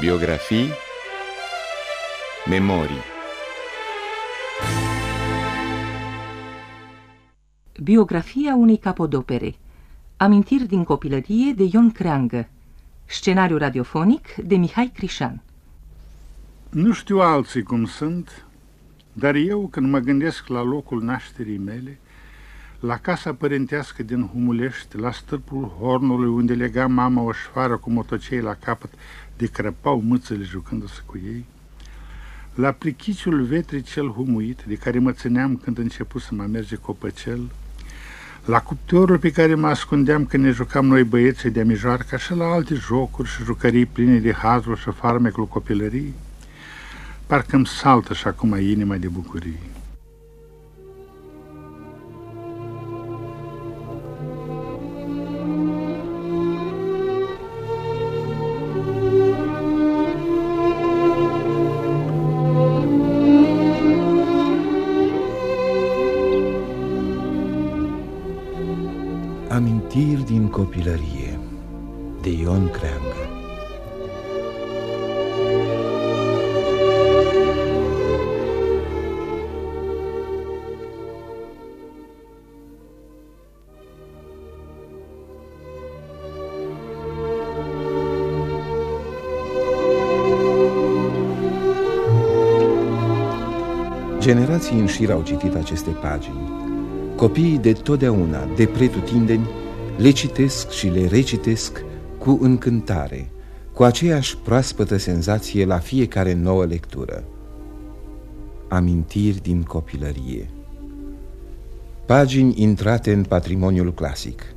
Biografii. Memorii. Biografia unei capodopere. Amintiri din copilărie de Ion Creangă. Scenariu radiofonic de Mihai Crișan. Nu știu alții cum sunt, dar eu când mă gândesc la locul nașterii mele, la casa părintească din Humulești, la stârpul hornului unde lega mama o șoară cu motocei la capăt de crăpau mâțele jucându-se cu ei, la plichiciul vetrii cel humuit de care mă țineam când început să mă merge copăcel, la cuptorul pe care mă ascundeam când ne jucam noi băieții de mijoarca și la alte jocuri și jucării pline de hazul și farmecul copilării, parcă îmi saltă și acum inima de bucurie. Generații în șir au citit aceste pagini Copiii de totdeauna, de pretutindeni, le citesc și le recitesc cu încântare, cu aceeași proaspătă senzație la fiecare nouă lectură. Amintiri din copilărie Pagini intrate în patrimoniul clasic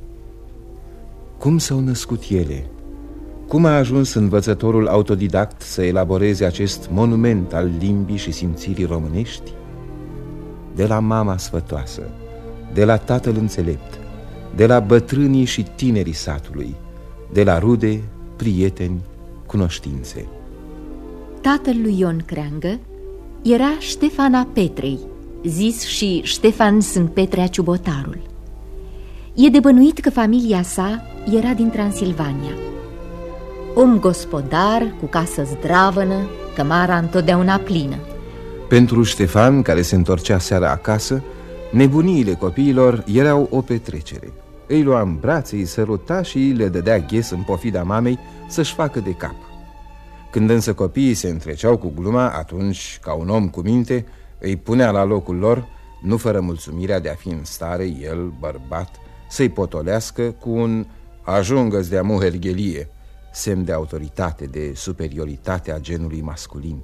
Cum s-au născut ele? Cum a ajuns învățătorul autodidact să elaboreze acest monument al limbii și simțirii românești? De la mama sfătoasă de la tatăl înțelept, de la bătrânii și tinerii satului, de la rude, prieteni, cunoștințe. Tatăl lui Ion Creangă era Ștefana Petrei, zis și Ștefan sunt Petrea Ciubotarul. E de bănuit că familia sa era din Transilvania. Om gospodar, cu casă zdravănă, cămara întotdeauna plină. Pentru Ștefan, care se întorcea seara acasă, Nebuniile copiilor erau o petrecere. Îi lua în brațe, îi săruta și le dădea ghes în pofida mamei să-și facă de cap. Când însă copiii se întreceau cu gluma, atunci, ca un om cu minte, îi punea la locul lor, nu fără mulțumirea de a fi în stare, el, bărbat, să-i potolească cu un ajungă de muherghelie, semn de autoritate, de superioritate a genului masculin.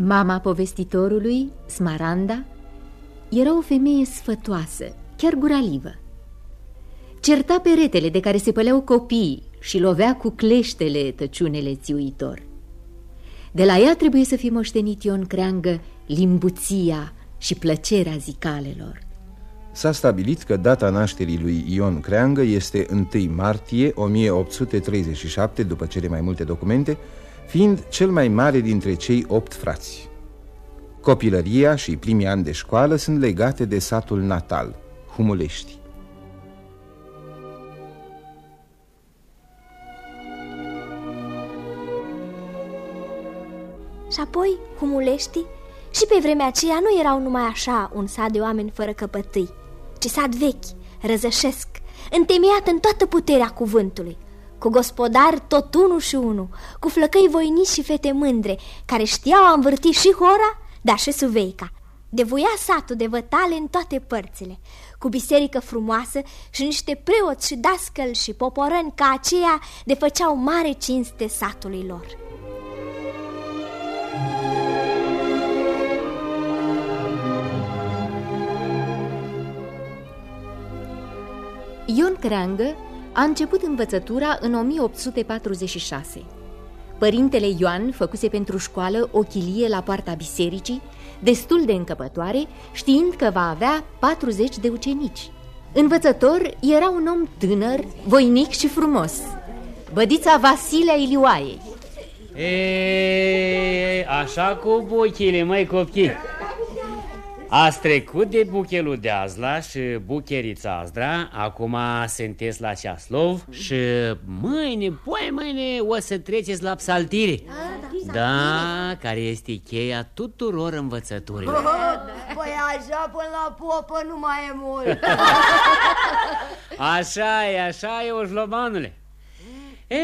Mama povestitorului, Smaranda, era o femeie sfătoasă, chiar guralivă. Certa peretele de care se păleau copiii și lovea cu cleștele tăciunele țiuitor. De la ea trebuie să fi moștenit Ion Creangă limbuția și plăcerea zicalelor. S-a stabilit că data nașterii lui Ion Creangă este 1 martie 1837, după cele mai multe documente, fiind cel mai mare dintre cei opt frați. Copilăria și primii ani de școală sunt legate de satul natal, Humulești. Și apoi Humulești și pe vremea aceea nu erau numai așa un sat de oameni fără căpătâi, ci sat vechi, răzășesc, întemeiat în toată puterea cuvântului, cu gospodar tot unul și unul, cu flăcăi voinici și fete mândre, care știau a învârti și hora dar și Suveica. Devoia satul de vătale în toate părțile, cu biserică frumoasă și niște preoți și dascăl și poporăni ca aceea de făceau mare cinste satului lor. Ion Creangă a început învățătura în 1846. Părintele Ioan făcuse pentru școală o chilie la poarta bisericii, destul de încăpătoare, știind că va avea 40 de ucenici. Învățător era un om tânăr, voinic și frumos, bădița Vasilea Ilioaiei. E, așa cu buchile, măi copii. Ați trecut de buchelul de Azla și bucherița Azdra, acum sunteți la Ceaslov și mâine, poi mâine o să treceți la psaltire. Da, care este cheia tuturor învățăturilor. Păi așa până la popă nu mai e mult. Așa e, așa e, oșlobanule E,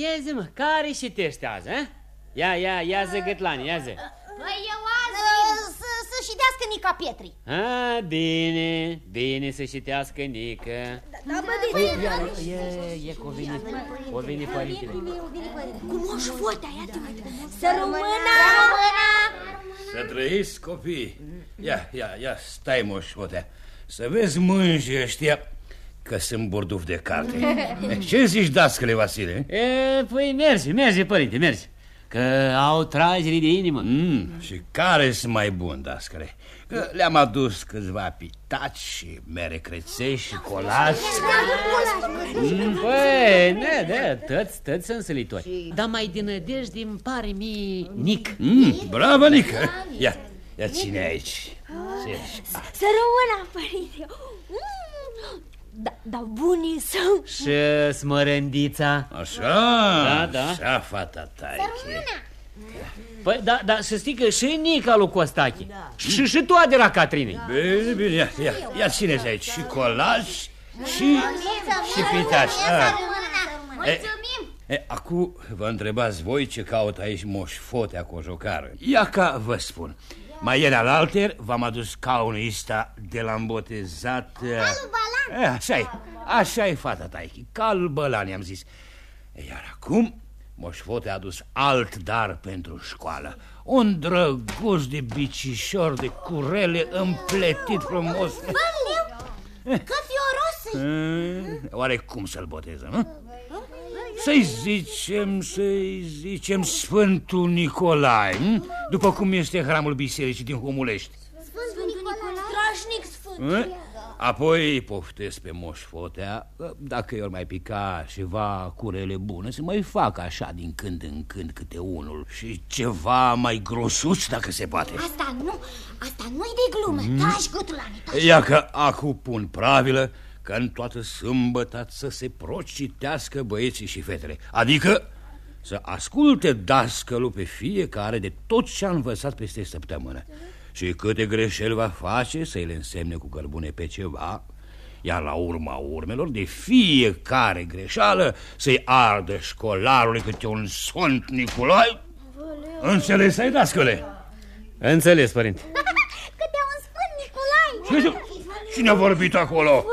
ia mă, care și tește azi, a? Ia, ia, ia zi gâtlani, ia zi. Păi eu azi să, să șitească Nica Pietri. A, bine, bine să șitească Nică Da, bă, Păi, ia, e, e, că o venit, o venit părintele. Cu moș fotea, ia te uite. Să rămână. Să trăiți, copii. Ia, ia, ia, stai, moșotea. Să vezi mânjii ăștia că sunt burduf de carte. Ce zici, dascăle, Vasile? E, păi merge, merge, părinte, merge Că au tragerii de inimă Mm, și care sunt mai buni, dascăle? Că le-am adus câțiva pitaci și mere crețești și colaci. Mm, Păi, ne, ne, tăți, tăți sunt sălitori Dar mai din nădejde îmi pare mie Nic Mm, bravo, Nică! Ia, ia ține aici. Ține. Să rămână, părinte Mm, Da, da bunii sunt Și smărândița Așa, Da, da. așa, fata taiche. Păi, da, da, să știi că și Nica lui Costache da. și, și tu de la Catrinei Bine, bine, ia, ia, ia țineți aici și colaci și, și pitaci. Ah. E, e, acum vă întrebați voi ce caut aici moș fotea cu o jocară. Ia ca vă spun. Mai ieri al alter v-am adus caunul ăsta de la îmbotezat... Calul e, așa e, așa e fata taichi, cal bălan i-am zis. E, Iar acum moș fotea a adus alt dar pentru școală. Un drăguț de bicișor de curele împletit frumos. Că fioros E, Oare cum să-l botezăm, nu? Să-i zicem, să-i zicem Sfântul Nicolae, nu? după cum este hramul bisericii din Humulești. Sfântul Nicolae Strașnic sfânt E? Apoi poftesc pe moș fotea, dacă i-or mai pica ceva curele bune, să mai fac așa din când în când câte unul și ceva mai grosuț dacă se poate. Asta nu, asta nu-i de glumă Taci gâtulani, taci Ia că acum pun pravilă că în toată sâmbăta să se procitească băieții și fetele. Adică să asculte dascălul pe fiecare de tot ce a învățat peste săptămână. Și câte greșeli va face să-i le însemne cu cărbune pe ceva, iar la urma urmelor de fiecare greșeală să-i ardă școlarului câte un sunt Nicolae. Înțeles ai, dascăle? Înțeles, părinte Câte un sfânt Nicolae Cine a vorbit acolo?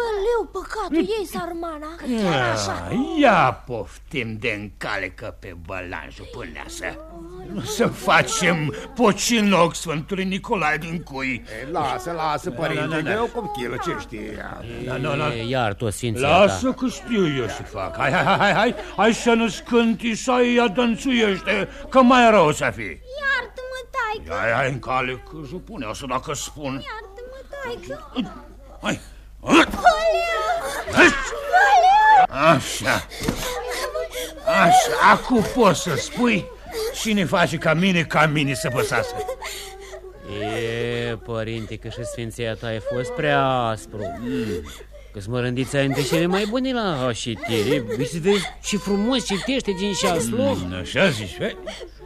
Băleu, păcatul ei, sarmana Ia, ia poftim de încalecă pe bălanjul pâneasă. Nu să facem pocinoc Sfântului Nicolae din cui. Lasă, lasă, părinte, că e o copchilă, ce știe Da, da, da. E, Iar tot sfinția Lasă ta că știu eu să fac. Hai, hai, hai, hai, hai, hai să nu scânti, să ia dănțuiește, că mai rău să fii. Iartă-mă, taică Hai, hai, încalecă, pune asta dacă spun. Iartă-mă, taică Hai. Așa. Așa, acum poți să spui cine face ca mine, ca mine să păsasă. E, părinte, că și sfinția ta a fost prea aspru Că smărândița e între cele mai bune la șitire Și vezi ce frumos citește din șaslov Mm, Așa zici, vei?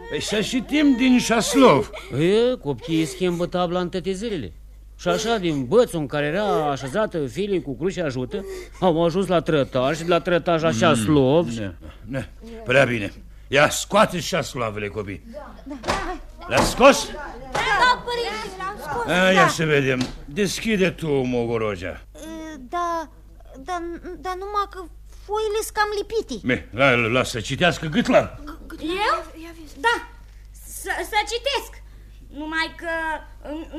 Păi să citim din șaslov. E, copiii schimbă tabla în toate zilele și așa, din bățul în care era așezată fiile cu cruce ajută, au ajuns la trătaș și de la trătaș așa slov. Ne, ne, prea bine. Ia scoate șaslovele, copii. Le-a scos? Da, părinte, l-am scos A, ia să vedem. Deschide tu, Mogorogea. Da, da, da numai că foile sunt cam lipite Me, la, lasă să citească gâtlan. Eu? Da, să, să citesc. Numai că...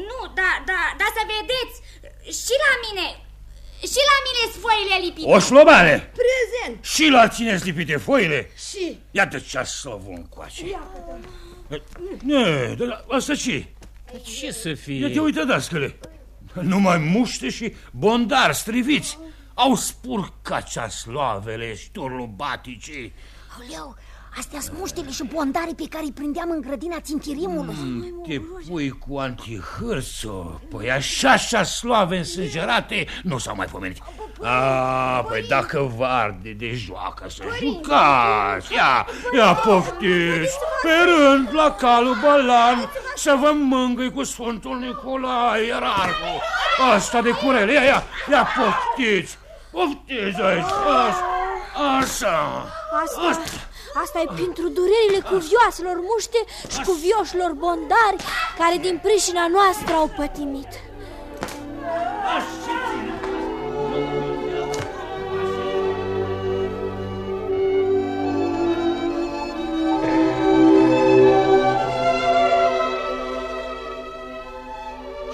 Nu, da, da, da să vedeți. Și la mine... Și la mine sunt foile lipite. O șlobane! Prezent. Și la tine lipite foile? Și... Iată ce-a slavul încoace. Ne, dar asta ce Ce să fie? Ia te uite, dascăle. Numai muște și bondari striviți. Au spurcat ceasloavele și turlubaticii. Aoleu, Astea sunt muștele și bondarii pe care îi prindeam în grădina ținchirimului. Mm, Te pui cu antihârțo Păi așa, așa sloave însângerate Nu s-au mai pomenit. A, păi dacă varde de joacă să jucați. Ia, ia poftiți. Pe rând la calul balan Să vă mângâi cu Sfântul Nicolae Ierarhul Asta de curele, ia, ia, ia poftiți. Poftiți aici, așa Așa Asta, asta e pentru durerile cuvioaselor muște și cuvioșilor bondari Care din pricina noastră au pătimit Așa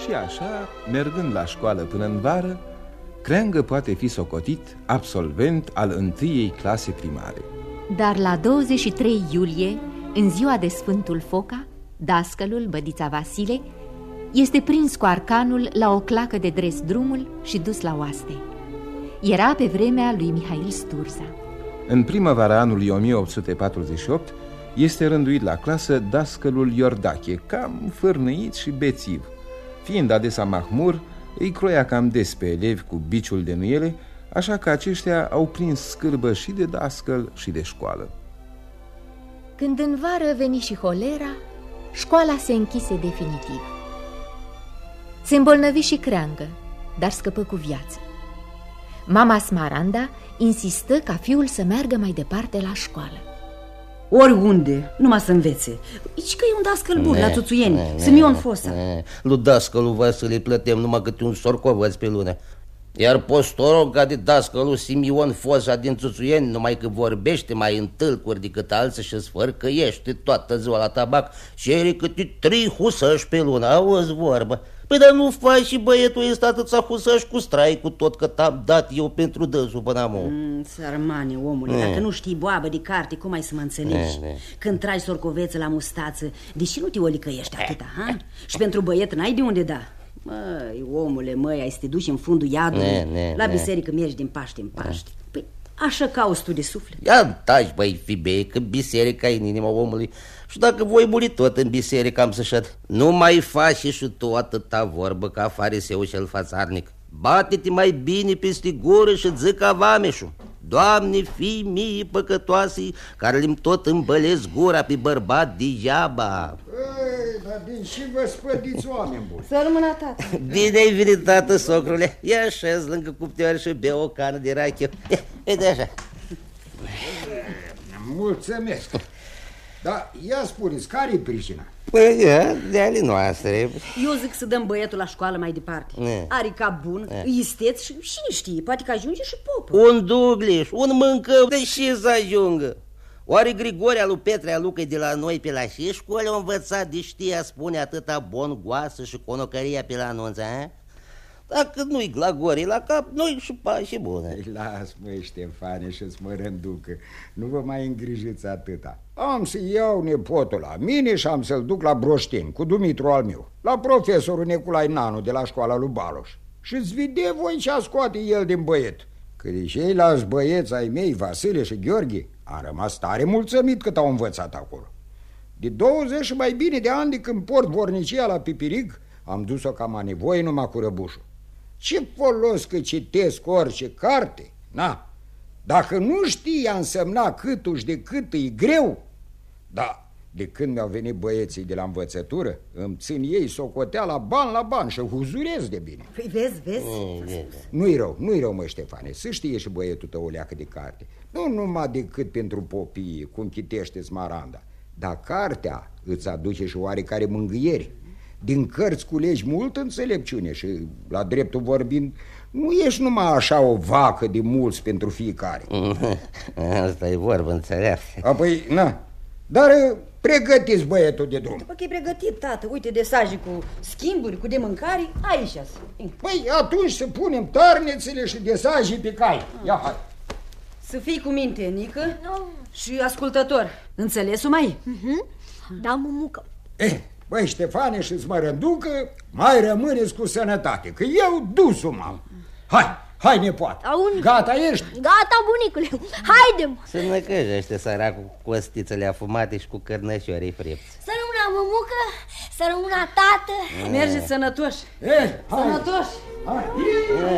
Și așa, mergând la școală până în vară, Creangă poate fi socotit absolvent al întâiei clase primare. Dar la 23 iulie, în ziua de Sfântul Foca, dascălul, bădița Vasile, este prins cu arcanul la o clacă de dres drumul și dus la oaste. Era pe vremea lui Mihail Sturza. În primăvara anului 1848 este rânduit la clasă dascălul Iordache, cam fârnăit și bețiv – Fiind adesea mahmur, îi croia cam des pe elevi cu biciul de nuiele, așa că aceștia au prins scârbă și de dascăl și de școală. Când în vară veni și holera, școala se închise definitiv. Se îmbolnăvi și creangă, dar scăpă cu viață. Mama Smaranda insistă ca fiul să meargă mai departe la școală. Oriunde, numai să învețe Ici că e un dascăl bun ne, la tuțuieni Simeon Fosa ne. Lui dascălul Vasile plătem numai câte un sorcovăț pe lună iar postoroga de dascălul Simion Fosa din Tuțuieni Numai că vorbește mai în tâlcuri decât alții și sfărcăiește toată ziua la tabac Și are câte trei husăși pe lună, auzi vorbă Păi dar nu faci și băietul ăsta atâția husăși cu strai cu tot că t-am dat eu pentru dânsul până am mm, Sărmane, omule, mm. dacă nu știi boabă de carte, cum ai să mă înțelegi? Mm. Când tragi sorcoveță la mustață, deși nu te olicăiești atâta, ha? Și pentru băiet n-ai de unde da Măi, omule, măi, ai să te duci în fundul iadului? Ne, ne, La biserică mergi din Paște în Paște. Ne. Păi așa cauți tu de suflet. Ia taci, băi, fibe, că biserica e în inima omului. Și dacă voi muri tot în biserică am să Nu mai faci și tu atâta vorbă ca fariseu cel fațarnic. Bate-te mai bine peste gură și zică vameșul Doamne, fii mie păcătoase care lim tot îmbălesc gura pe bărbat degeaba. Ei, dar din și vă spădiți oameni buni? Să rămână tată. Bine ai venit, tată, socrule. Ia așez lângă cuptoare și bea o cană de rachiu Uite așa. Mulțumesc. Dar ia spuneți, care-i pricina? Păi, de ale noastre. Eu zic să dăm băietul la școală mai departe. Ne. Are cap bun, ne. isteț și cine știe, poate că ajunge și popă. Un dugliș, un mâncău, de ce să ajungă? Oare Grigoria lui Petrea Lucă de la noi pe la și școală a învățat de știa spune atâta bon goasă și conocăria pe la anunță, a? Dacă nu-i glagorii la cap, nu-i și și bună. Las, măi, Ștefane, și-ți mă rânducă. Nu vă mai îngrijiți atâta. Am să iau nepotul la mine și am să-l duc la Broștin, cu Dumitru al meu, la profesorul Neculai Nanu de la școala lui Baloș. Și-ți vede voi ce scoate el din băiet. Că de ceilalți băieți ai mei, Vasile și Gheorghe, am rămas tare mulțumit cât au învățat acolo. De 20 și mai bine de ani de când port vornicia la Pipirig, am dus-o cam a nevoie numai cu răbușul. Ce folos că citesc orice carte? Na, dacă nu știi a însemna câtuși de cât e greu, da, de când mi-au venit băieții de la învățătură, îmi țin ei la ban la ban și huzurez de bine. Păi vezi, vezi? Nu-i rău, nu-i rău, mă, Ștefane, să știe și băietul tău o leacă de carte. Nu numai decât pentru popii, cum chitește Smaranda, dar cartea îți aduce și oarecare mângâieri. Din cărți culegi mult înțelepciune și, la dreptul vorbind, nu ești numai așa o vacă de mulți pentru fiecare. Asta e vorbă înțeleaptă. Apoi, na, dar uh, pregătiți băietul de drum. După că e pregătit, tată, uite desaje cu schimburi, cu de mâncare, aici Păi atunci să punem tarnețele și desajii pe cai. Ia hai. Să fii cu minte, Nică, și ascultător. Înțelesul mai? Uh -huh. Da, mumucă. Eh, Băi, Ștefane și Smărăducă, mai rămâneți cu sănătate, că eu dus-o m-am. Hai, Hai, nepoată. Aun... Gata ești? Gata, bunicule. Haide-mă. Să năcăjește săracul cu costițele afumate și cu cărnășorii fripți. Să rămână mămucă, să rămână tată. Mergeți sănătoși. Eh, hai. Sănătoși. Hai. Și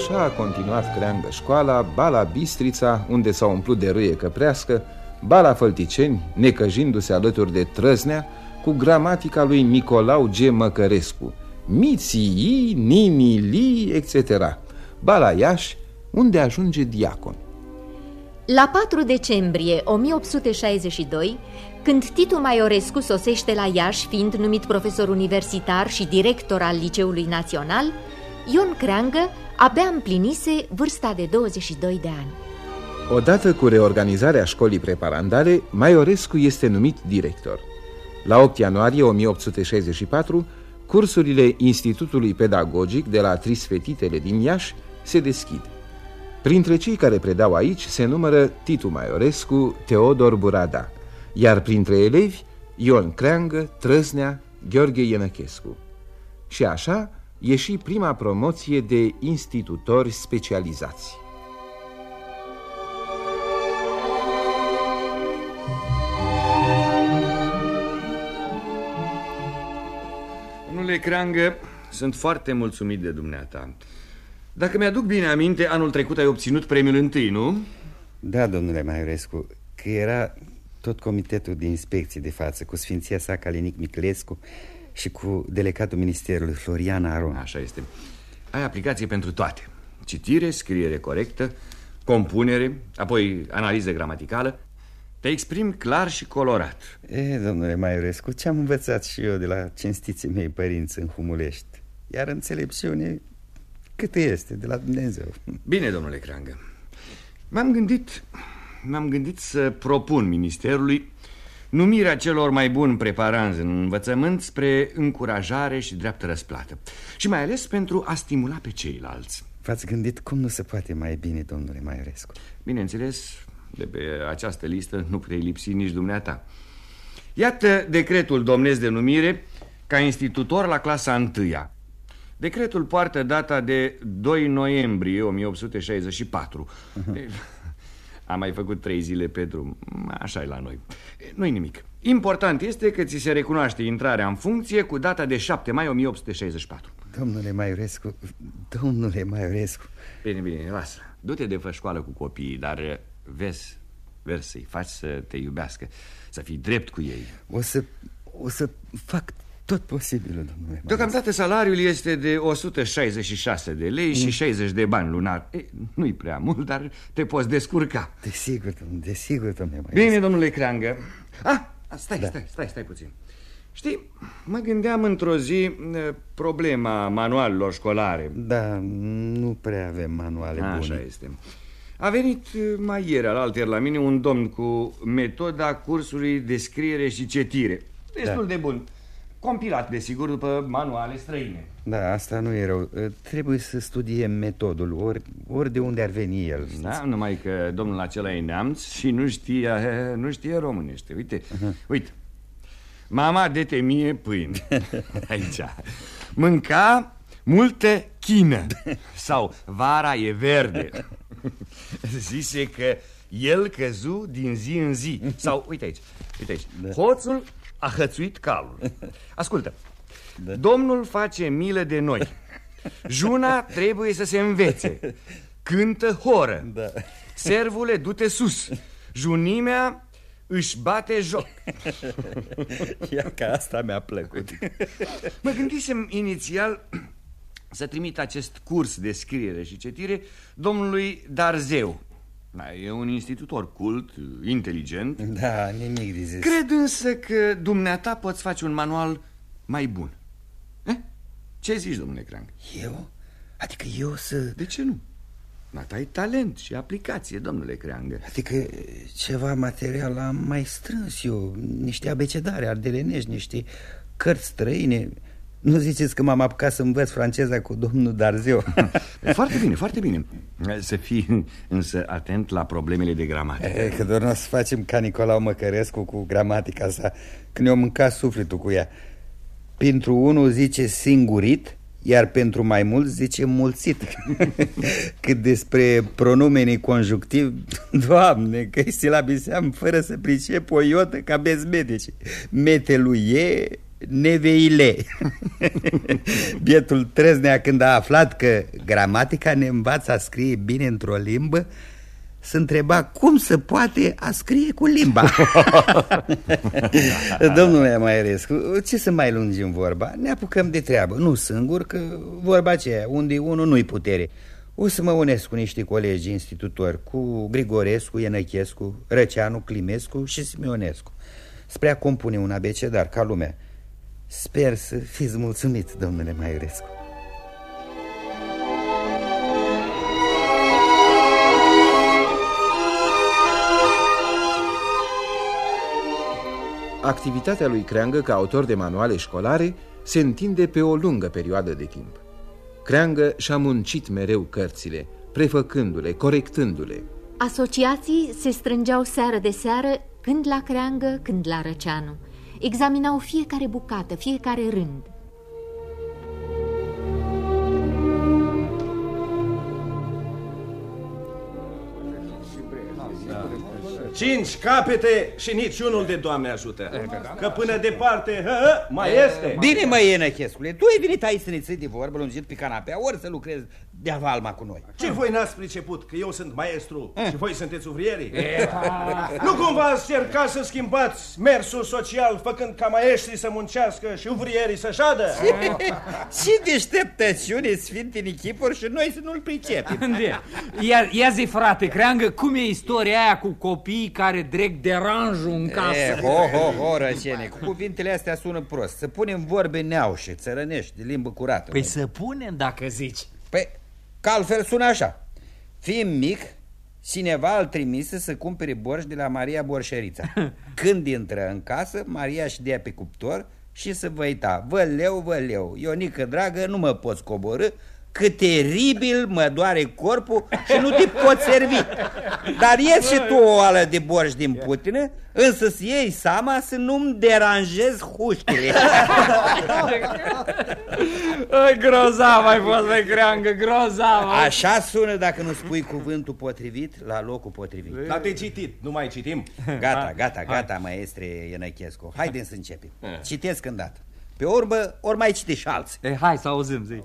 așa a continuat creangă școala, bala Bistrița, unde s-a umplut de râie căprească, bala Fălticeni, necăjindu-se alături de Trăznea, cu gramatica lui Nicolau G. Măcărescu, Miții, Nimili, etc. Bala Iași, unde ajunge diacon. La 4 decembrie 1862, când Titu Maiorescu sosește la Iași, fiind numit profesor universitar și director al Liceului Național, Ion Creangă abia împlinise vârsta de 22 de ani. Odată cu reorganizarea școlii preparandale, Maiorescu este numit director. La 8 ianuarie 1864, cursurile Institutului Pedagogic de la Trisfetitele din Iași se deschid. Printre cei care predau aici se numără Titu Maiorescu, Teodor Burada, iar printre elevi Ion Creangă, Trăznea, Gheorghe Ienăchescu. Și așa ieși prima promoție de institutori specializați. Domnule Creangă, sunt foarte mulțumit de dumneata. Dacă mi-aduc bine aminte, anul trecut ai obținut premiul întâi, nu? Da, domnule Maiorescu, că era tot comitetul de inspecție de față cu Sfinția sa Calinic Miclescu și cu delegatul ministerului Florian Aron. Așa este. Ai aplicație pentru toate. Citire, scriere corectă, compunere, apoi analiză gramaticală. Te exprim clar și colorat. E, domnule Maiorescu, ce-am învățat și eu de la cinstiții mei părinți în Humulești. Iar înțelepciune cât este de la Dumnezeu. Bine, domnule Creangă. M-am gândit, m-am gândit să propun ministerului numirea celor mai buni preparanți în învățământ spre încurajare și dreaptă răsplată. Și mai ales pentru a stimula pe ceilalți. V-ați gândit cum nu se poate mai bine, domnule Maiorescu? Bineînțeles, de pe această listă nu puteai lipsi nici dumneata. Iată decretul domnesc de numire ca institutor la clasa întâia. Decretul poartă data de 2 noiembrie 1864. Am mai făcut trei zile pe drum. așa e la noi. Nu-i nimic. Important este că ți se recunoaște intrarea în funcție cu data de 7 mai 1864. Domnule Maiorescu, domnule Maiorescu... Bine, bine, lasă. Du-te de fă școală cu copiii, dar vezi, vezi să-i faci să te iubească, să fii drept cu ei. O să, o să fac tot posibilul, domnule Deocamdată salariul este de 166 de lei mm. și 60 de bani lunar. Nu-i prea mult, dar te poți descurca. Desigur, domnule, desigur, domnule Bine, domnule Creangă. Ah, stai, da. stai, stai, stai puțin. Știi, mă gândeam într-o zi problema manualelor școlare. Da, nu prea avem manuale Așa bune. Așa este. A venit mai ieri alalter la mine un domn cu metoda cursului de scriere și citire. Destul da. de bun Compilat, desigur, după manuale străine. Da, asta nu e rău. Trebuie să studiem metodul, ori, ori de unde ar veni el Da, numai că domnul acela e neamț și nu știe, nu știe românește. Uite, uh -huh. uite. Mama de mie pâine. Aici. Mânca multă chină Sau vara e verde. Zise că el căzu din zi în zi. Sau, uite aici, uite aici. Da. Hoțul a hățuit calul. Ascultă. Da. Domnul face milă de noi. Juna trebuie să se învețe. Cântă horă. Da. Servule, du-te sus. Junimea își bate joc. Ia că asta mi-a plăcut. Mă gândisem inițial să trimit acest curs de scriere și citire domnului Darzeu da, e un institutor cult, inteligent Da, nimic de zis Cred însă că dumneata poți face un manual mai bun eh? Ce zici, domnule Crank? Eu? Adică eu să... De ce nu? Nata ai talent și aplicație, domnule Creangă Adică ceva material am mai strâns eu Niște abecedare ardelenești, niște cărți străine Nu ziceți că m-am apucat să învăț franceza cu domnul Darzeu Foarte bine, foarte bine. Să fii însă atent la problemele de gramatică. E, Că doar nu o să facem ca Nicolau Măcărescu cu gramatica sa Când ne-o mâncat sufletul cu ea. Pentru unul zice singurit iar pentru mai mult zice mulțit. Cât despre pronumenii conjunctiv Doamne, că silabiseam fără să pricep o iotă ca bezmedici. Meteluie, neveile. Bietul Trăznea când a aflat că gramatica ne învață a scrie bine într-o limbă să întreba cum se poate a scrie cu limba. Domnule Maierescu, ce să mai lungim vorba? Ne apucăm de treabă, nu singur, că vorba aceea, unde unul nu-i putere. O să mă unesc cu niște colegi institutori, cu Grigorescu, Ienăchescu, Răceanu, Climescu și Simionescu Spre a compune un abecedar ca lumea Sper să fiți mulțumit, domnule Maierescu Activitatea lui Creangă ca autor de manuale școlare se întinde pe o lungă perioadă de timp. Creangă și-a muncit mereu cărțile, prefăcându-le, corectându-le. Asociații se strângeau seară de seară, când la Creangă, când la Răceanu. Examinau fiecare bucată, fiecare rând. Cinci capete și niciunul de Doamne ajută. Că până departe, hă, mai este. Bine, mă, Enăchescule, tu ai venit aici să ne ții de vorbă lungit pe canapea, ori să lucrezi de avalma cu noi. Ce voi n-ați priceput că eu sunt maestru și voi sunteți uvrierii? nu cumva ați cerca să schimbați mersul social făcând ca maestrii să muncească și uvrierii să șadă? Ce deșteptăciune sfinte în echipuri și noi să nu-l pricepem. Ia, ia zi, frate, creangă, cum e istoria aia cu copiii care drec deranjul în casă? E, ho, ho, ho, răcene, cu cuvintele astea sună prost. Să punem vorbe neaușe, țărănești, de limbă curată. Păi să punem dacă zici. Păi, Că altfel sună așa. Fiind mic, cineva îl trimise să cumpere borș de la Maria Borșerița. Când intră în casă, Maria și dea pe cuptor și să văita. Vă leu, vă leu, Ionică dragă, nu mă poți coborâ, că teribil mă doare corpul și nu te pot servi. Dar ieși și tu o oală de borș din putină, însă să iei seama să nu-mi deranjez huștile. grozav ai fost, mai creangă, grozav. Așa sună dacă nu spui cuvântul potrivit la locul potrivit. Dar te citit, nu mai citim? Gata, gata, gata, maestre Ienăchescu. Haideți să începem. Citesc îndată. Pe urmă, ori mai citi și alții. E, hai să auzim, zi.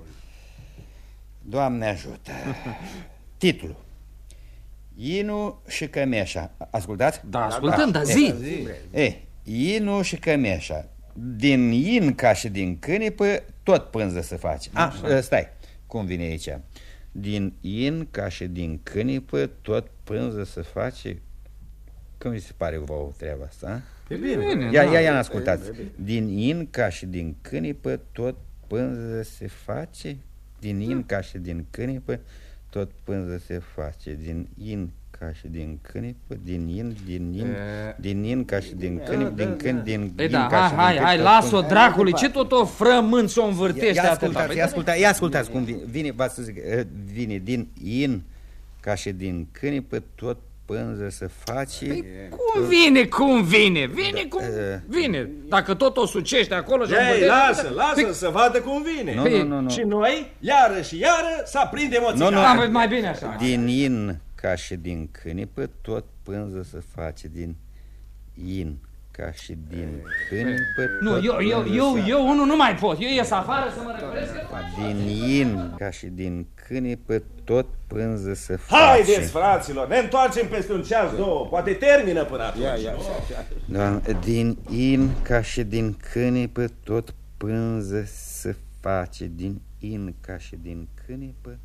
Doamne ajută! Titlul. Inu și Cămeșa. Ascultați? Da, ascultăm, da, zi! E, Inu și Cămeșa. Din in ca și din cânipă Tot pânză să faci. A, stai, cum vine aici? Din in ca și din cânipă Tot pânză să face Cum vi se pare vouă treaba asta? E bine, bine Ia, ia, ia, ascultați Din in ca și din cânipă Tot pânză se face din in ca și din câripă, tot pânză se face. Din in ca și din câripă, din in, din in, din in ca și din câripă, din câripă, din in da, ca hai, și din Hai, hai, las-o dracului, ce tot o frământ să o învârtește ia, ascultați, ia ascultați, ia ascultați cum vine, vine, să zic, vine din in ca și din câripă, tot pânză să faci... Păi cum vine, cum vine? Vine cum vine. Dacă tot o sucește acolo și Ei, lasă, lasă păi... să vadă cum vine. Nu, nu, nu, nu. Și noi, iară și iară, să aprindem o țigară. Nu, nu, mai bine așa. Din in ca și din câinipă, tot pânză să face din in ca și din câinipă. Nu, eu, eu, eu, eu unul nu mai pot. Eu ies afară să mă răcoresc. Din in ca și din câinipă, tot pânză să face. Haideți, fraților, ne întoarcem peste un ceas, două. Poate termină până atunci. Ia, ia, ia. Da, din in ca și din câinipă, tot pânză să face. Din in ca și din câinipă.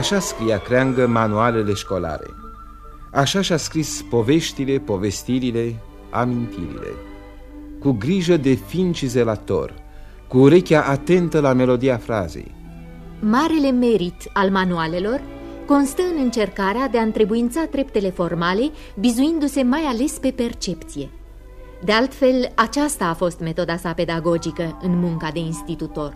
Așa scria Creangă manualele școlare. Așa și-a scris poveștile, povestirile, amintirile. Cu grijă de fin zelator, cu urechea atentă la melodia frazei. Marele merit al manualelor constă în încercarea de a întrebuința treptele formale, bizuindu-se mai ales pe percepție. De altfel, aceasta a fost metoda sa pedagogică în munca de institutor.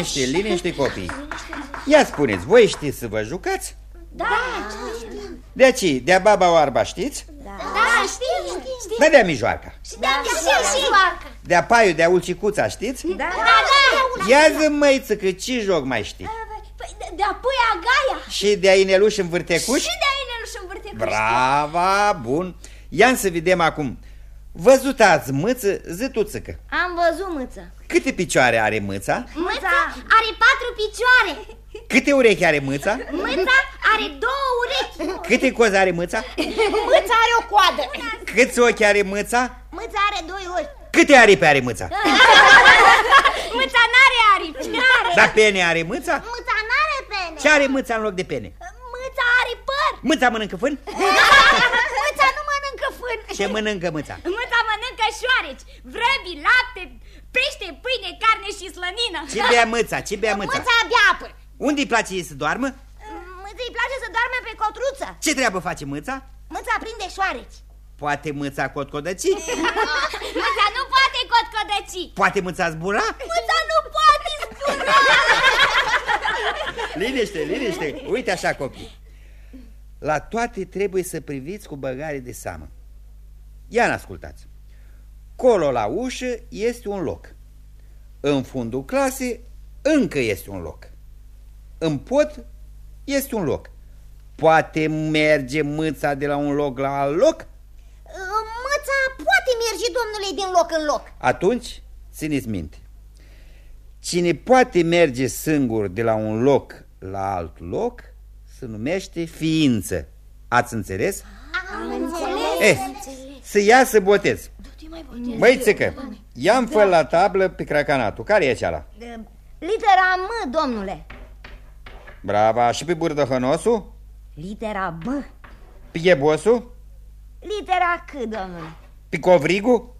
Liniște, liniște copii Ia spuneți, voi știți să vă jucați? Da, De aici, de-a baba oarba știți? Da, știu, știu. Da de-a mijoarca Da, și și Varca. De-a paiu, de-a ulcicuța știți? Da, da, Ia zi măiță că ce joc mai știi? Păi, de- De apoi Agaia. Și de-a ineluș în vârtecuș? Și de aine și învârte Brava, bun Ia să vedem acum Văzut ați mâță, zi tu țâcă Am văzut mâță. Câte picioare are mâța? Mâța are patru picioare. Câte urechi are mâța? Mâța are două urechi. Câte cozi are mâța? Mâța are o coadă. Câți ochi are mâța? Mâța are doi ori. Câte aripi are mâța? Mâța n-are aripi. N-are. Dar pene are mâța? Mâța n-are pene. Ce are mâța în loc de pene? Mâța are păr. Mâța mănâncă fân? Mâța nu mănâncă fân. Ce mănâncă mâța? Mâța mănâncă șoareci, vrăbi, lapte, pește, pâine, carne și slănină. Ce bea mâța? Ce bea mâța? Mâța bea apă. Unde îi place ei să doarmă? Mâța îți place să doarme pe cotruță. Ce treabă face mâța? Mâța prinde șoareci. Poate mâța cotcodăci? Mâța nu poate cotcodăci. Poate mâța zbura? Mâța nu poate zbura. Liniște, liniște. Uite așa, copii. La toate trebuie să priviți cu băgare de seamă. Ia ascultați. Colo la ușă este un loc. În fundul clasei încă este un loc. În pod este un loc. Poate merge mâța de la un loc la alt loc? Măța poate merge, domnule, din loc în loc. Atunci, țineți minte. Cine poate merge singur de la un loc la alt loc se numește ființă. Ați înțeles? Am înțeles. Eh, să ia să botez. Băi, țică, ia-mi fă la tablă pe cracanatul. Care e ceala? Litera M, domnule. Brava, și pe burdăhănosul? Litera B. Pe ghebosul? Litera C, domnule. Pe covrigu?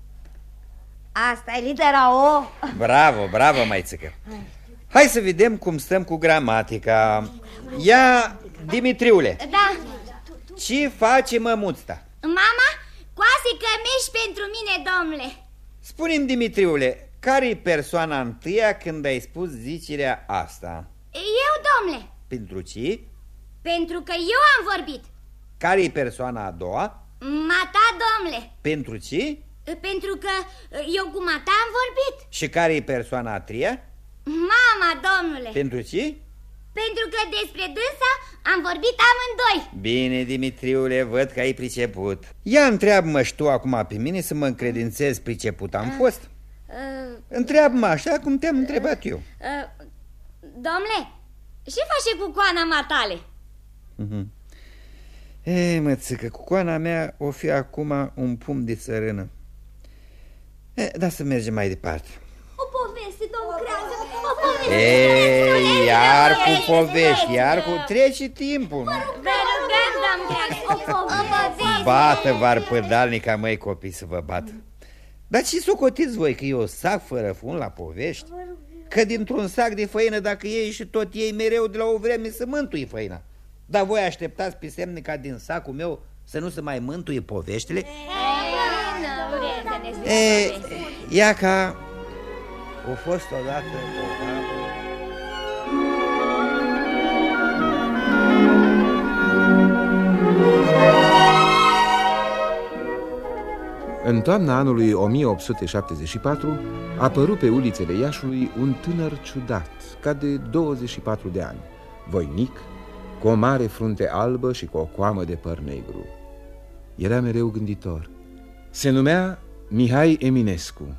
Asta e litera O. Bravo, bravo, maițică. Hai să vedem cum stăm cu gramatica. Ia, Dimitriule, Da. ce face mămuțta? Mama, coase cămeși pentru mine, domnule. Spune-mi, Dimitriule, care e persoana întâia când ai spus zicerea asta? Eu, domnule, Pentru ce? pentru că eu am vorbit. Care e persoana a doua? Mata, domnule, Pentru ce? pentru că eu cu mata am vorbit. Și care e persoana a treia? Mama, domnule, Pentru ce? Pentru că despre dânsa am vorbit amândoi. Bine, Dimitriule, văd că ai priceput. Ia întreabă-mă și tu acum pe mine să mă încredințez priceput am fost. Uh, Întreabă-mă așa cum te-am întrebat eu. uh, domnule, ce face cu coana matale? Mhm. Ei, mățică, cu coana mea o fi acum un pum de țărână. E, da să mergem mai departe. O poveste, domnul Creangă, o poveste. Ei, iar cu povești, iar cu trece timpul. Vă rugăm, domnul Creangă, o poveste. Bată var pădalnica, măi copii, să vă bată. Dar ce socotiți voi că eu sac fără fund la povești? Că dintr-un sac de făină, dacă iei și tot ei mereu de la o vreme să mântui făina. Dar voi așteptați pe semne ca din sacul meu să nu se mai mântuie poveștile? E, ia ca a fost odată o babă În toamna anului 1874 a apărut pe ulițele Iașului un tânăr ciudat, ca de 24 de ani, voinic, cu o mare frunte albă și cu o coamă de păr negru. Era mereu gânditor. Se numea Mihai Eminescu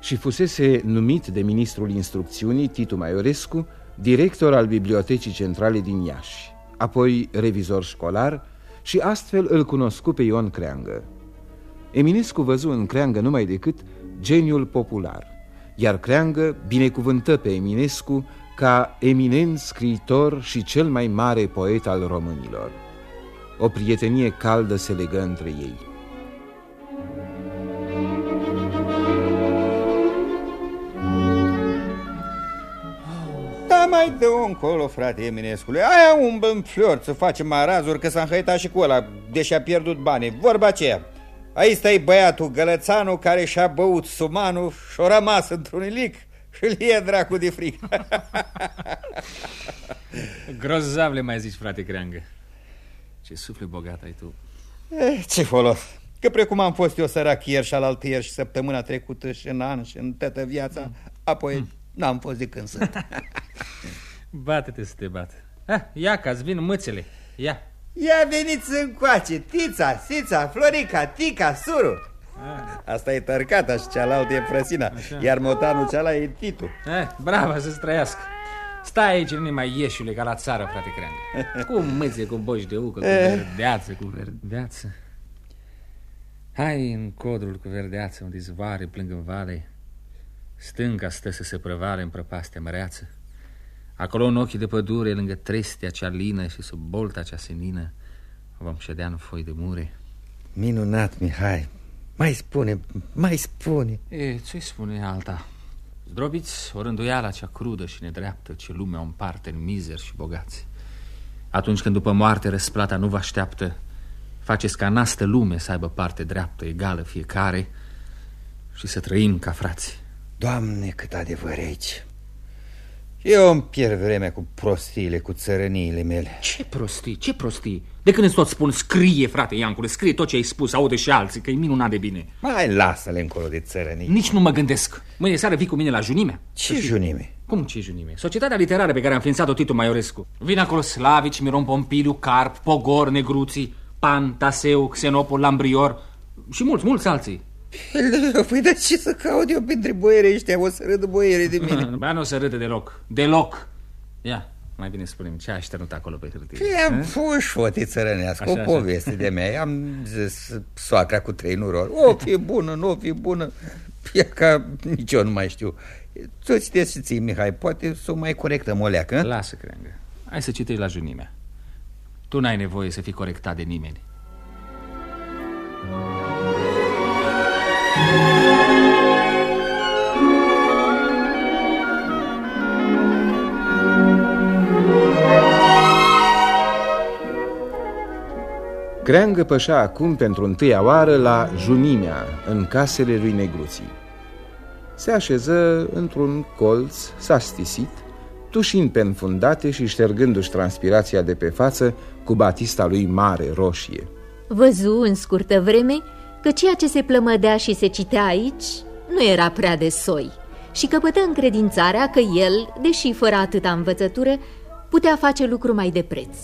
și fusese numit de ministrul instrucțiunii Titu Maiorescu director al Bibliotecii Centrale din Iași, apoi revizor școlar și astfel îl cunoscu pe Ion Creangă. Eminescu văzu în Creangă numai decât geniul popular, iar Creangă binecuvântă pe Eminescu ca eminent scriitor și cel mai mare poet al românilor. O prietenie caldă se legă între ei. Da, mai dă încolo, frate Eminescule. Aia umblă în flori să face marazuri că s-a înhăitat și cu ăla, deși a pierdut banii. Vorba aceea. Aici stai băiatul Gălățanu care și-a băut sumanul și-a rămas într-un ilic și îl e dracu de fric. Grozav le mai zici, frate Creangă. Ce suflet bogat ai tu. Eh, ce folos? Că precum am fost eu sărac ieri și alaltă ieri și săptămâna trecută și în an și în toată viața, apoi mm. N-am fost de când sunt. Bate-te să te bat. Ah, ia ca vin mâțele. Ia. Ia veniți încoace, Tița, Sița, Florica, Tica, Suru. Ah. Asta e tărcata și cealaltă e frăsina, Așa. iar motanul ceala e Titu. Eh, bravo, să-ți trăiască. Stai aici, nu mai ieșule ca la țară, frate Creangă. Cu mâțe, cu boși de ucă, cu eh. verdeață, cu verdeață. Hai în codrul cu verdeață, unde zvoare plâng în vale. Stânga stă să se prăvale în prăpastea măreață. Acolo în ochii de pădure, lângă trestea cea lină și sub bolta cea senină, vom ședea în foi de mure. Minunat, Mihai. Mai spune, mai spune. E, ce spune alta? Zdrobiți o rânduială cea crudă și nedreaptă ce lumea o împarte în mizer și bogați. Atunci când după moarte răsplata nu vă așteaptă, faceți ca nastă lume să aibă parte dreaptă, egală fiecare și să trăim ca frați. Doamne, cât adevăr aici! Eu îmi pierd vremea cu prostiile, cu țărăniile mele. Ce prostii, ce prostii? De când îți tot spun, scrie, frate Iancule, scrie tot ce ai spus, aude și alții, că e minunat de bine. Mai lasă-le încolo de țărănii. Nici nu mă gândesc. Mâine seară vii cu mine la junime. Ce junime? Cum ce junime? Societatea literară pe care am ființat-o Titu Maiorescu. Vin acolo Slavici, Miron Pompiliu, Carp, Pogor, Negruții, Pan, Taseu, Xenopol, Lambrior și mulți, mulți alții. Păi dar ce să caut eu printre boiere ăștia? O să râdă boiere de mine. Ba nu o să râdă deloc. Deloc. Ia, mai bine spune ce a așternut acolo pe hârtie. Păi am pus fotii țărănească, o poveste de mea. Am zis soacra cu trei nurori. O fi bună, nu o fi bună. E ca nici eu nu mai știu. Tu citești și ții, Mihai, poate să o mai corectăm o leacă. Lasă, creangă. Hai să citești la junimea. Tu n-ai nevoie să fii corectat de nimeni. Creangă pășa acum pentru întâia oară la Junimea, în casele lui Negruții. Se așeză într-un colț, s-a stisit, tușind pe înfundate și ștergându-și transpirația de pe față cu batista lui mare roșie. Văzu în scurtă vreme că ceea ce se plămădea și se citea aici nu era prea de soi și căpătă încredințarea că el, deși fără atâta învățătură, putea face lucru mai de preț.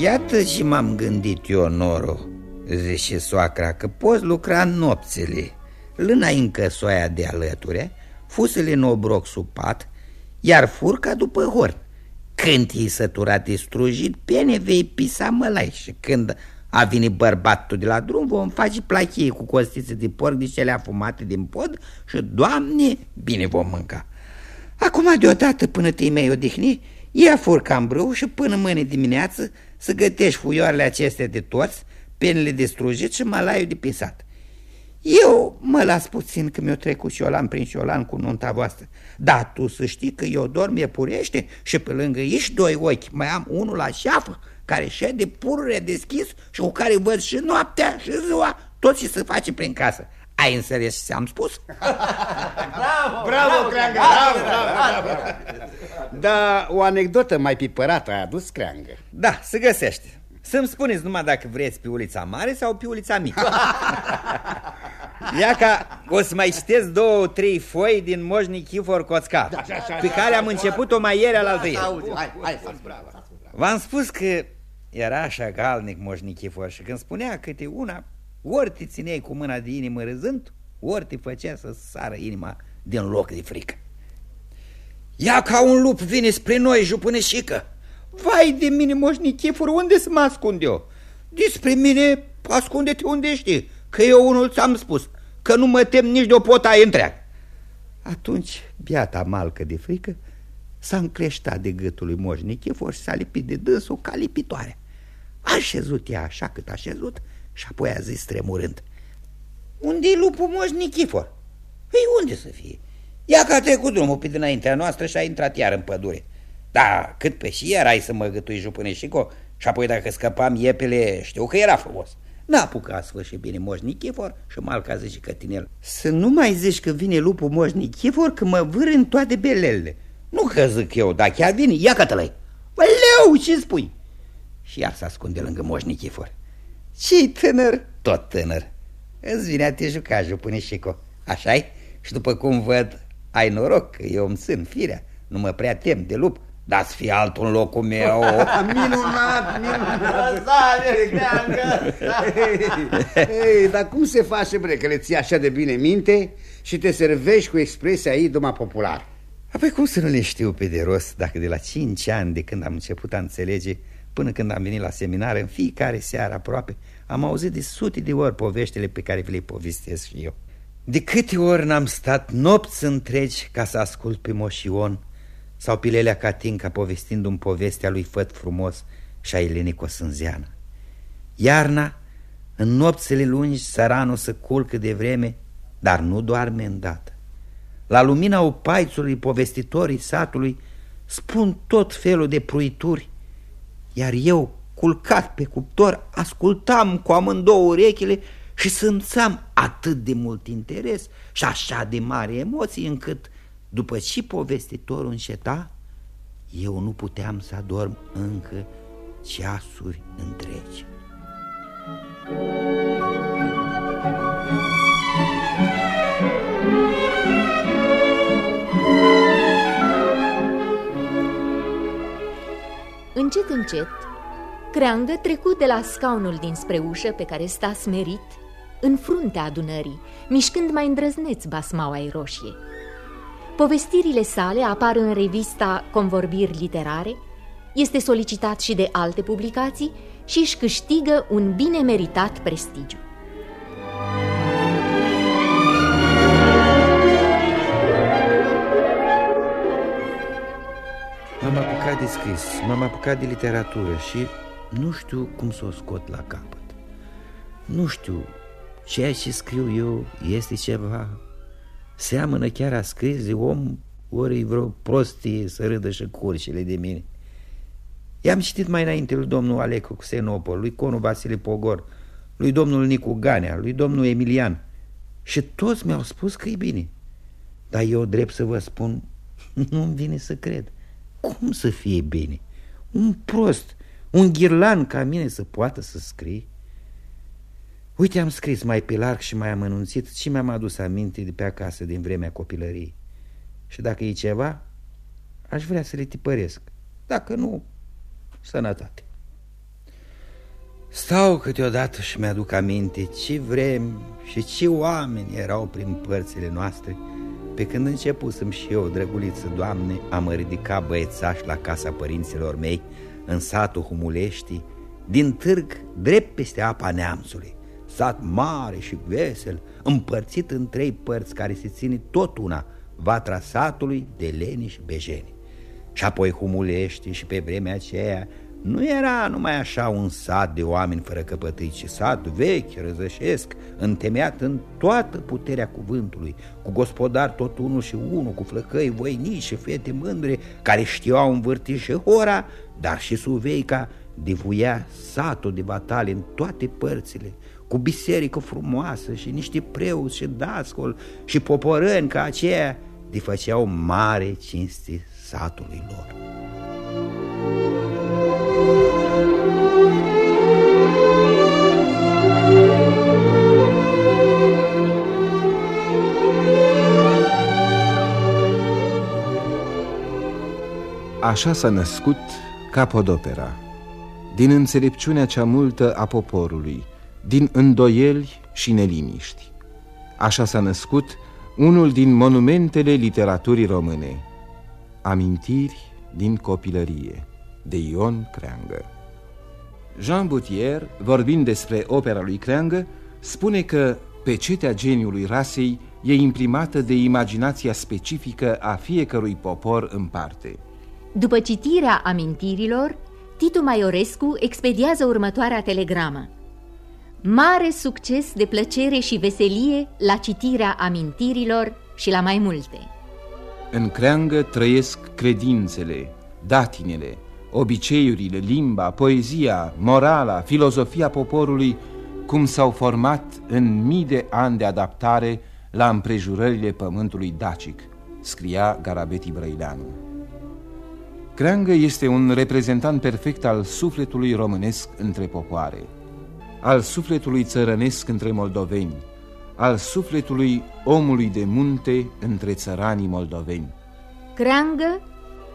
Iată și m-am gândit eu, Noro, zice soacra, că poți lucra nopțile. Lâna încă soia de alăture, fusele în obroc sub pat, iar furca după horn. Când i săturat de strujit, pene vei pisa mălai și când a venit bărbatul de la drum, vom face plachie cu costițe de porc de cele afumate din pod și, Doamne, bine vom mânca. Acum, deodată, până te mei odihni, ia furca în brâu și până mâine dimineață să gătești fuioarele acestea de toți, penele de strujit și malaiul de pisat. Eu mă las puțin că mi-o trecut șolan prin șolan cu nunta voastră, dar tu să știi că eu dorm e purește și pe lângă ești doi ochi, mai am unul la șeafă care șede pururile deschis și cu care văd și noaptea și ziua tot ce se face prin casă. Ai înțeles ce am spus? bravo, bravo, Creangă, bravo, bravo, bravo. Da, o anecdotă mai pipărată ai adus, Creangă. Da, se găsește. Să-mi spuneți numai dacă vreți pe ulița mare sau pe ulița mică. Ia ca o să mai citesc două, trei foi din Moș Nichifor Coțca, da, pe care am început-o mai ieri al altă Hai, hai, bravo. V-am spus că era așa galnic Moș Nichifor și când spunea câte una, ori te țineai cu mâna de inimă râzând, ori te făcea să sară inima din loc de frică. Ia ca un lup vine spre noi, jupâneșică. Vai de mine, Moș Nichifor, unde să mă ascund eu? Despre mine, ascunde-te unde știi, că eu unul ți-am spus, că nu mă tem nici de o potaie întreagă. Atunci, biata malcă de frică, S-a încleștat de gâtul lui Moș Nichifor și s-a lipit de dânsul ca lipitoare. A șezut ea așa cât a șezut și apoi a zis tremurând. Unde-i lupul Moș Nichifor? Păi unde să fie? Ia că a trecut drumul pe dinaintea noastră și a intrat iar în pădure. Da, cât pe și erai să mă gătui jupâneșico și apoi dacă scăpam iepele, știu că era frumos. N-a apucat sfârșit bine Moș Nichifor și malca zice cătinel. Să nu mai zici că vine lupul Moș Nichifor că mă vâr în toate belele. Nu că zic eu, dar chiar vine, ia cătălăi. Leu, ce spui? Și iar s-a ascunde lângă Moș Nichifor. ce tânăr? Tot tânăr. Îți vine a te juca, jupâneșico. Așa-i? Și după cum văd, ai noroc că eu îmi sunt firea. Nu mă prea tem de lup, dar să fie altul în locul meu. minunat, minunat. Ei, dar cum se face, bre, că le ții așa de bine minte și te servești cu expresia idoma popular? Apoi cum să nu le știu pe de rost dacă de la 5 ani de când am început a înțelege până când am venit la seminar în fiecare seară aproape am auzit de sute de ori poveștile pe care vi le povestesc și eu. De câte ori n-am stat nopți întregi ca să ascult pe Moșion sau pe Lelea Catinca povestindu-mi povestea lui Făt frumos și a Elenei Cosânzeană. Iarna, în nopțile lungi, săranul să culcă de vreme, dar nu doarme îndată. La lumina opaițului povestitorii satului spun tot felul de pruituri, iar eu, culcat pe cuptor, ascultam cu amândouă urechile și simțeam atât de mult interes și așa de mare emoții încât, după ce povestitorul înșeta, eu nu puteam să adorm încă ceasuri întregi. Încet, încet, creangă trecut de la scaunul dinspre ușă pe care sta smerit în fruntea adunării, mișcând mai îndrăzneț basmaua roșie. Povestirile sale apar în revista Convorbiri literare, este solicitat și de alte publicații și își câștigă un bine meritat prestigiu. Apucat de scris, m-am apucat de literatură și nu știu cum să o scot la capăt. Nu știu, ceea ce scriu eu este ceva Seamănă chiar a scris de om ori vreo prostie să râdă și curșile de mine. I-am citit mai înainte lui domnul Alecu Xenopol, lui Conu Vasile Pogor, lui domnul Nicu Ganea, lui domnul Emilian. Și toți mi-au spus că e bine. Dar eu drept să vă spun, nu-mi vine să cred Cum să fie bine? Un prost, un ghirlan ca mine să poată să scrie Uite, am scris mai pe larg și mai am anunțit și mi-am adus aminte de pe acasă din vremea copilăriei. Și dacă e ceva, aș vrea să le tipăresc. Dacă nu, sănătate. Stau câteodată și mi-aduc aminte ce vremi și ce oameni erau prin părțile noastre pe când începusem și eu, drăguliță doamne, am ridicat băiețaș la casa părinților mei în satul Humuleștii, din târg drept peste apa neamțului sat mare și vesel, împărțit în trei părți care se ține tot una, vatra satului de leni și bejeni. Și apoi humulește și pe vremea aceea nu era numai așa un sat de oameni fără căpătâi, ci sat vechi, răzășesc, întemeiat în toată puterea cuvântului, cu gospodar tot unul și unul, cu flăcăi voinici și fete mândre, care știau învârti și hora, dar și suveica divuia satul de batale în toate părțile, cu biserică frumoasă și niște preoți și dascol și poporâni ca aceea de făceau mare cinste satului lor. Așa s-a născut Capodopera, din înțelepciunea cea multă a poporului, din îndoieli și neliniști. Așa s-a născut unul din monumentele literaturii române, Amintiri din copilărie, de Ion Creangă. Jean Boutier, vorbind despre opera lui Creangă, spune că pecetea geniului rasei e imprimată de imaginația specifică a fiecărui popor în parte – După citirea amintirilor, Titu Maiorescu expediază următoarea telegramă. Mare succes de plăcere și veselie la citirea amintirilor și la mai multe. În creangă trăiesc credințele, datinele, obiceiurile, limba, poezia, morala, filozofia poporului, cum s-au format în mii de ani de adaptare la împrejurările pământului dacic, scria Garabeti Brăileanu. Creangă este un reprezentant perfect al sufletului românesc între popoare, al sufletului țărănesc între moldoveni, al sufletului omului de munte între țăranii moldoveni. Creangă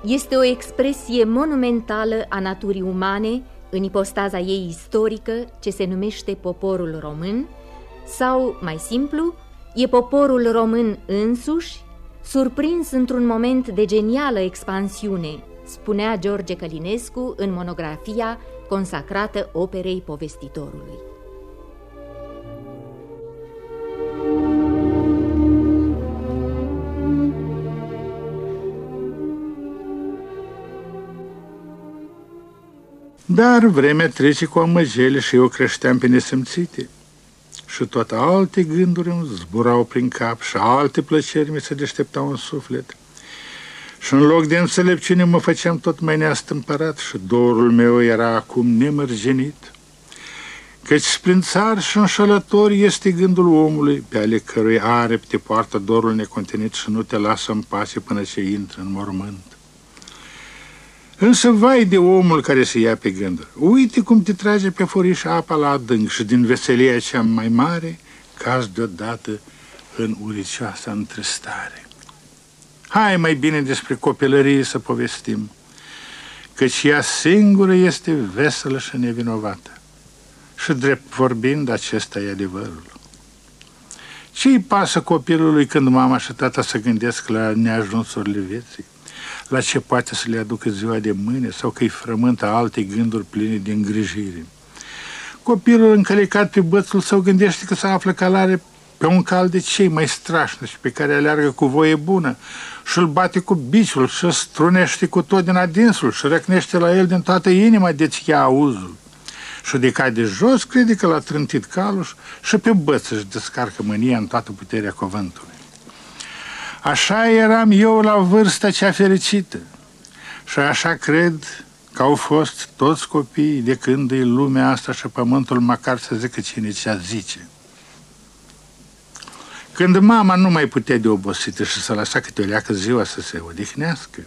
este o expresie monumentală a naturii umane în ipostaza ei istorică ce se numește poporul român sau, mai simplu, e poporul român însuși, surprins într-un moment de genială expansiune, spunea George Călinescu în monografia consacrată operei povestitorului. Dar vremea trece cu amăgele și eu creșteam pe nesimțite. Și toate alte gânduri îmi zburau prin cap și alte plăceri mi se deșteptau în suflet. Și în loc de înțelepciune mă făceam tot mai neastâmpărat și dorul meu era acum nemărgenit. Căci prin țar și înșelător este gândul omului, pe ale cărui arepi te poartă dorul necontenit și nu te lasă în pace până ce intră în mormânt. Însă vai de omul care se ia pe gânduri. Uite cum te trage pe furiș apa la adânc și din veselia cea mai mare cazi deodată în uricioasa întristare. Hai mai bine despre copilărie să povestim, căci ea singură este veselă și nevinovată. Și drept vorbind, acesta e adevărul. Ce-i pasă copilului când mama și tata se gândesc la neajunsurile vieții? La ce poate să le aducă ziua de mâine sau că îi frământă alte gânduri pline de îngrijire? Copilul încălecat pe bățul său gândește că se află calare pe un cal de cei mai strașnici pe care aleargă cu voie bună și îl bate cu biciul și strunește cu tot din adinsul și răcnește la el din toată inima de-ți ia auzul. Și de de jos crede că l-a trântit calul și pe băț își descarcă mânia în toată puterea cuvântului. Așa eram eu la vârsta cea fericită și așa cred că au fost toți copiii de când e lumea asta și pământul, măcar să zică cine ce zice. Când mama nu mai putea de obosită și să lăsa câte o leacă ziua să se odihnească,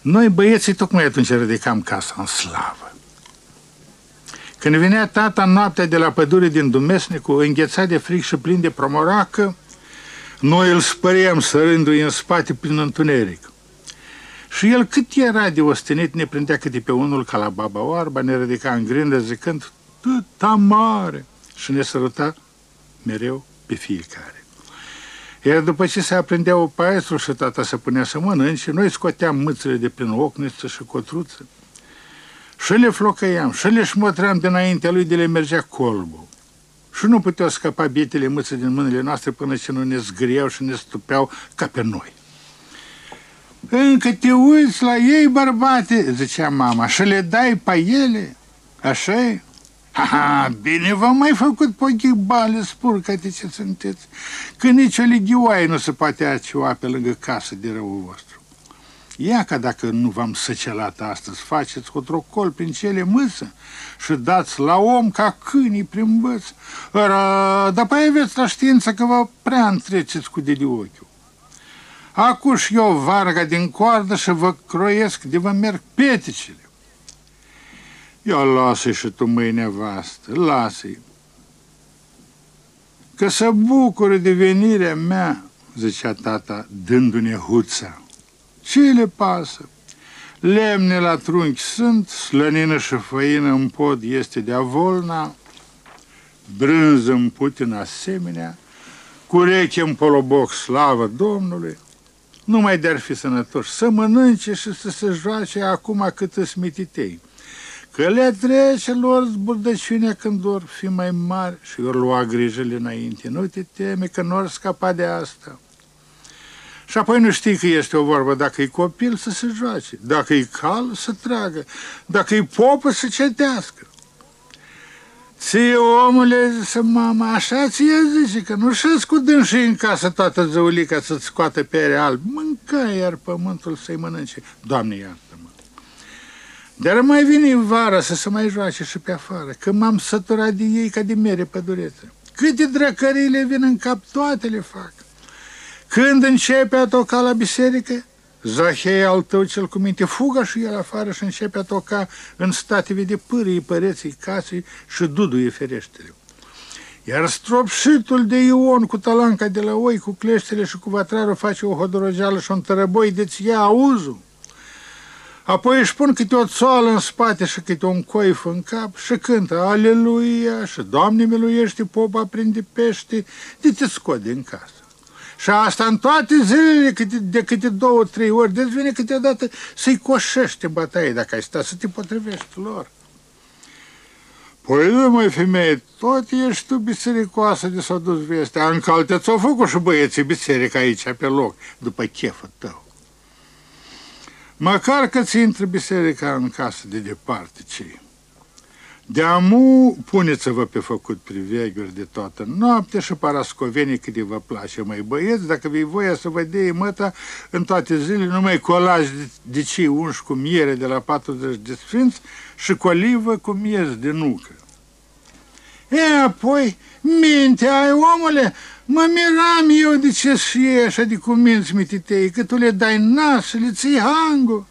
noi băieții tocmai atunci ridicam casa în slavă. Când venea tata noaptea de la pădure din Dumesnicu, înghețat de frig și plin de promoracă, noi îl spăream sărându-i în spate prin întuneric. Și el cât era de ostenit, ne prindea câte pe unul ca la baba oarba, ne ridica în grindă zicând, tăta mare, și ne săruta mereu pe fiecare. Iar după ce se aprindeau paiesul și tata se punea să mănânce, noi scoteam mâțele de prin ocniță și cotruță și le flocăiam și le șmotream dinaintea lui de le mergea colbul. Și nu puteau scăpa bietele mâțe din mâinile noastre până ce nu ne zgriau și ne stupeau ca pe noi. Încă te uiți la ei, bărbate, zicea mama, și le dai pe ele? așa e? Aha, bine v-am mai făcut poghibale, spurcă-te ce sunteți, că nici o lighioaie nu se poate aciua pe lângă casă de răul vostru. Ia ca dacă nu v-am săcelat astăzi, faceți trocol prin cele mâsă și dați la om ca câinii prin băț. Dar păi aveți la știință că vă prea întreceți cu ochiul. Acuș eu varga din coardă și vă croiesc de vă merg peticele. Eu lasă și tu mâine vastă, lasă-i. Că să bucure de venirea mea, zicea tata, dându-ne huța. Ce le pasă? Lemne la trunchi sunt, slănină și făină în pod este de avolna, brânză în putin asemenea, cureche în poloboc slavă Domnului, nu mai de-ar fi sănătoși, să mănânce și să se joace acum cât îți mititei că le trece lor zburdăciunea când vor fi mai mari și vor lua grijile înainte. Nu te teme că nu ar scapa de asta. Și apoi nu știi că este o vorbă, dacă e copil să se joace, dacă e cal să tragă, dacă e popă să cetească. Ție, omule, să mama, așa ție zice, că nu șezi cu dânsii în casă toată zăulica să-ți scoată pere alb. Mânca iar pământul să-i mănânce. Doamne, iartă-mă. Dar mai vine vara să se mai joace și pe afară, că m-am săturat de ei ca de mere pădureță. Câte drăcării le vin în cap, toate le fac. Când începe a toca la biserică, Zahei al tău cel cu minte fuga și el afară și începe a toca în stative de pârii păreții casei și duduie fereștele. Iar stropșitul de Ion cu talanca de la oi, cu cleștele și cu vatrarul face o hodorogeală și un tărăboi de-ți ia auzul. Apoi își pun câte o țoală în spate și câte un coif în cap și cântă Aleluia și Doamne miluiește, popa prinde pește, de te scot din casă. Și asta în toate zilele câte, de câte două, trei ori. Deci vine câteodată să-i coșește bătaie dacă ai sta să te potrivești lor. Păi, măi, femeie, tot ești tu bisericoasă de s-a dus vestea. În calte ți-au făcut și băieții biserică aici, pe loc, după cheful tău. Măcar că ți intră biserica în casă de departe, ce de amu puneți-vă pe făcut priveghiuri de toată noaptea și parascovenii cât vă place, mai băieți, dacă vei voia să vă dea măta în toate zilele, numai colaj de, de cei unși cu miere de la 40 de sfinți și colivă cu miez de nucă. E, apoi, minte ai, omule, mă miram eu de ce și e așa de cuminți mititei, că tu le dai nas și le ții hangul.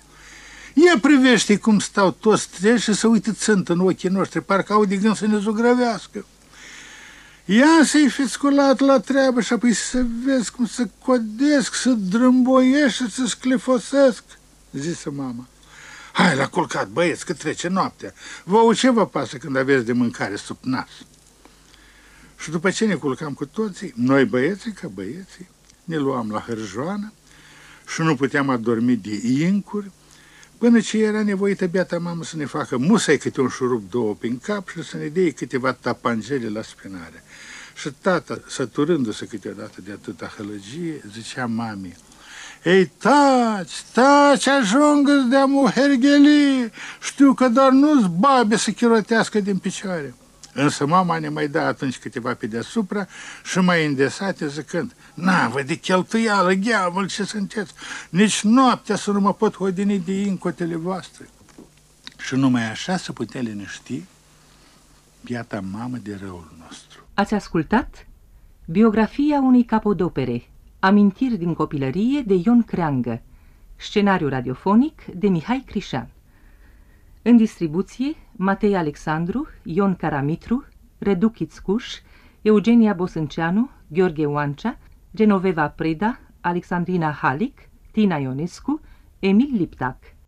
Ia privește cum stau toți trei și să uită țânt în ochii noștri, parcă au de gând să ne zugrăvească. Ia să-i fi sculat la treabă și apoi să vezi cum să codesc, să drâmboiesc și să sclefosesc, zise mama. Hai la culcat, băieți, că trece noaptea. Vă ce vă pasă când aveți de mâncare sub nas? Și după ce ne culcam cu toții, noi băieții ca băieții, ne luam la hârjoană și nu puteam adormi de incuri, până ce era nevoită beata mamă să ne facă musai câte un șurub două prin cap și să ne dea câteva tapangele la spinare. Și tata, săturându-se câteodată de atâta hălăgie, zicea mamei, Ei, taci, taci, ajungă de amu hergheli, știu că doar nu-ți babe să chirotească din picioare. Însă mama ne mai da atunci câteva pe deasupra și mai îndesate zicând, Na, vă de cheltuială, gheavul ce sunteți, nici noaptea să nu mă pot hodini de incotele voastre. Și numai așa să putea liniști biata mamă de răul nostru. Ați ascultat biografia unei capodopere, amintiri din copilărie de Ion Creangă, scenariu radiofonic de Mihai Crișan. În distribuție, Matei Alexandru, Ion Caramitru, Redu Chițcuș, Eugenia Bosânceanu, Gheorghe Oancea, Genoveva Preda, Alexandrina Halic, Tina Ionescu, Emil Liptac.